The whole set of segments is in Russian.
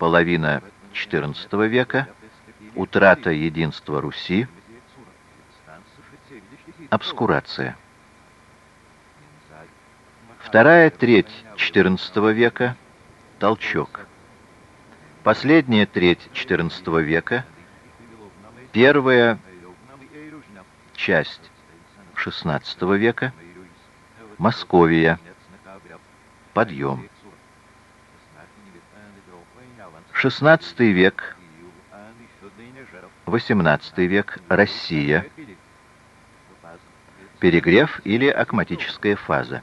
половина XIV века, утрата единства Руси, обскурация. Вторая треть XIV века – толчок. Последняя треть XIV века – первая часть XVI века – Московия, подъем. XVI век, XVIII век, Россия, перегрев или акматическая фаза.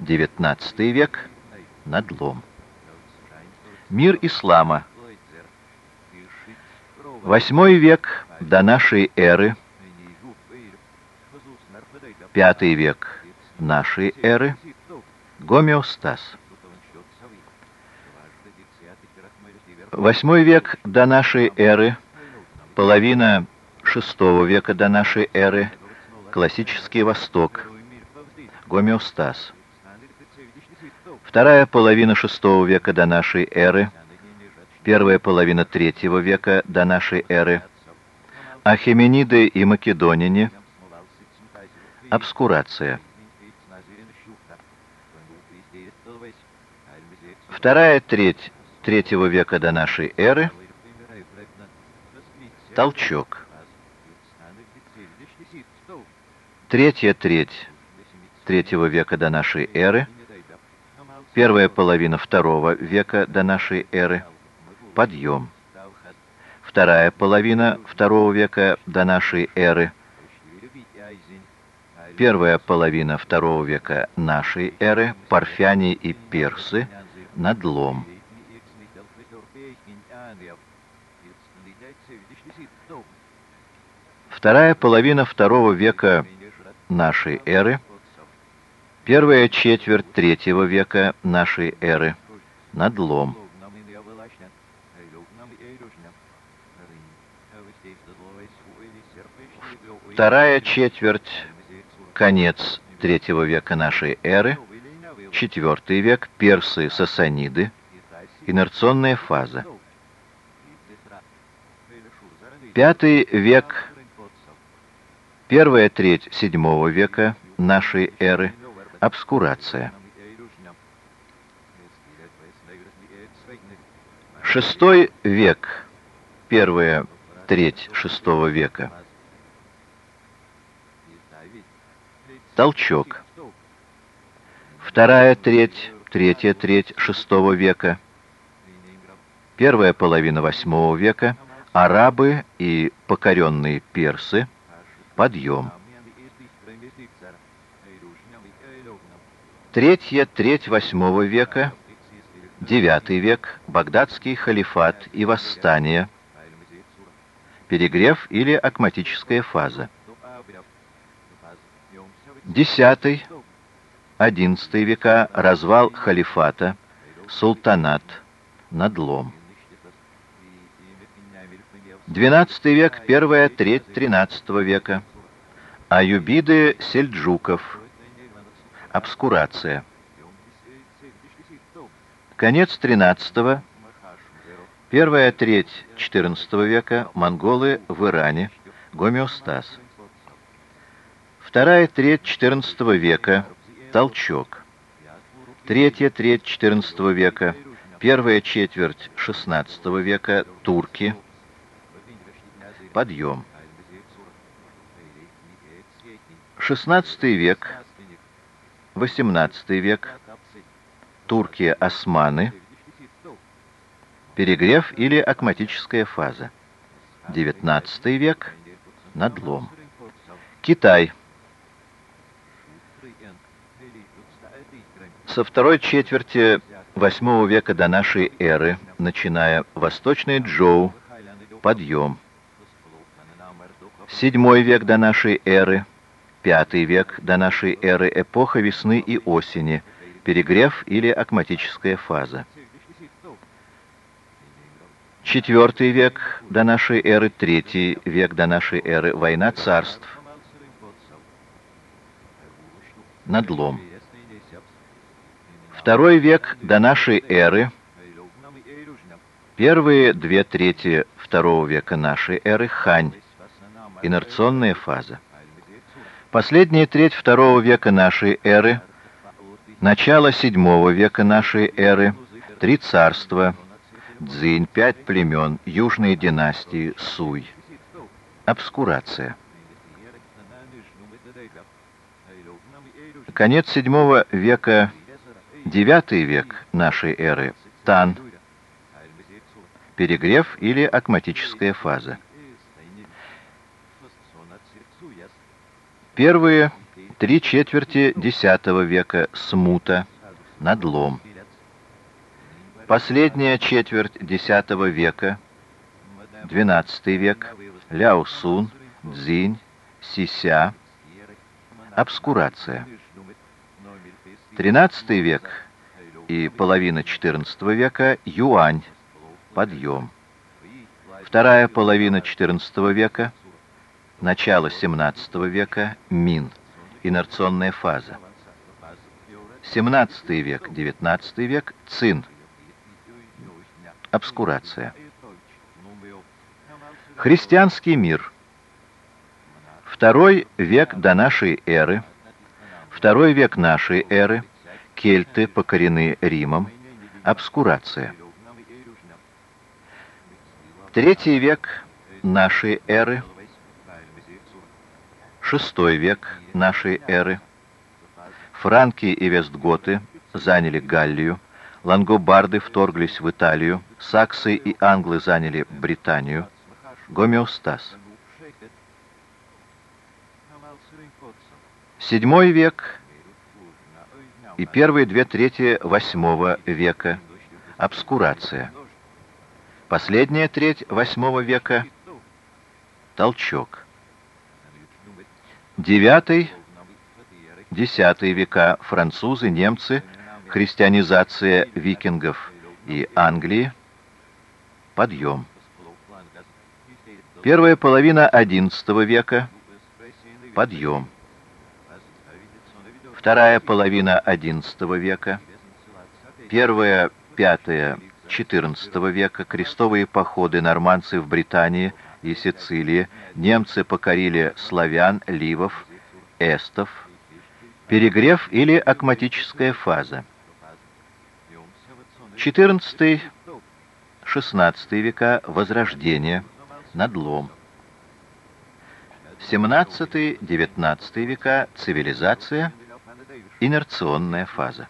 XIX век, надлом. Мир ислама. Восьмой век до нашей эры, пятый век нашей эры, гомеостаз. Восьмой век до нашей эры, половина шестого века до нашей эры, классический Восток, гомеостаз. Вторая половина шестого века до нашей эры, первая половина третьего века до нашей эры, Ахемениды и Македонине, обскурация. Вторая треть третьего века до нашей эры, толчок. Третья треть третьего века до нашей эры, первая половина второго века до нашей эры, подъем. Вторая половина второго века до нашей эры, первая половина второго века нашей эры, парфяне и персы, надлом. Вторая половина второго века нашей эры, первая четверть третьего века нашей эры, надлом. Вторая четверть, конец третьего века нашей эры, четвертый век, персы, сасаниды, инерционная фаза. Пятый век Первая треть VII века нашей эры – обскурация. Шестой век, первая треть VI века. Толчок. Вторая треть, третья треть VI века. Первая половина VIII века. Арабы и покоренные персы – Подъем. Третья треть восьмого века, девятый век, Багдадский халифат и восстание, перегрев или акматическая фаза. Десятый, одиннадцатый века, развал халифата, султанат, надлом. XII век, первая треть XIII века. Аюбиды сельджуков. Обскурация. Конец XIII, первая треть XIV века. Монголы в Иране. Гомеостаз. Вторая треть XIV века. Толчок. Третья треть XIV века. Первая четверть XVI века. Турки подъем. XVI век, XVIII век, турки-османы, перегрев или акматическая фаза. XIX век, надлом. Китай. Со второй четверти VIII века до нашей эры, начиная Восточный Джоу, подъем. Седьмой век до нашей эры, пятый век до нашей эры, эпоха весны и осени, перегрев или акматическая фаза. Четвертый век до нашей эры, третий век до нашей эры, война царств. Надлом. Второй век до нашей эры, Первые две трети второго века нашей эры – Хань, инерционная фаза. Последняя треть второго века нашей эры – начало седьмого века нашей эры – три царства – Цзинь, пять племен, южные династии, Суй. Обскурация. Конец VII века, IX век нашей эры, Тан, перегрев или акматическая фаза. Первые три четверти X века, смута, надлом. Последняя четверть X века, XII век, Ляо Сун, Цзинь, Сися, обскурация. XIII век и половина XIV века Юань, подъем. Вторая половина XIV века, начало XVII века Мин, инерционная фаза. XVII век, XIX век Цин, обскурация. Христианский мир. Второй век до нашей эры – Второй век нашей эры. Кельты покорены Римом. Обскурация. Третий век нашей эры. Шестой век нашей эры. Франки и вестготы заняли Галлию. Лангобарды вторглись в Италию. Саксы и англы заняли Британию. Гомеостаз. Седьмой век и первые две трети восьмого века – обскурация. Последняя треть восьмого века – толчок. Десятый века – французы, немцы, христианизация викингов и Англии, подъем. Первая половина XI века – подъем. Вторая половина XI века, первая, пятая, XIV века, крестовые походы нормандцев в Британии и Сицилии, немцы покорили славян, ливов, эстов, перегрев или акматическая фаза. XIV, XVI века, возрождение, надлом. 17-19 века, цивилизация – Инерционная фаза.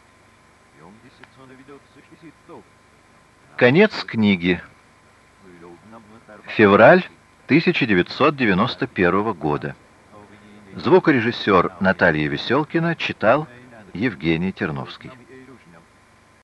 Конец книги. Февраль 1991 года. Звукорежиссер Наталья Веселкина читал Евгений Терновский.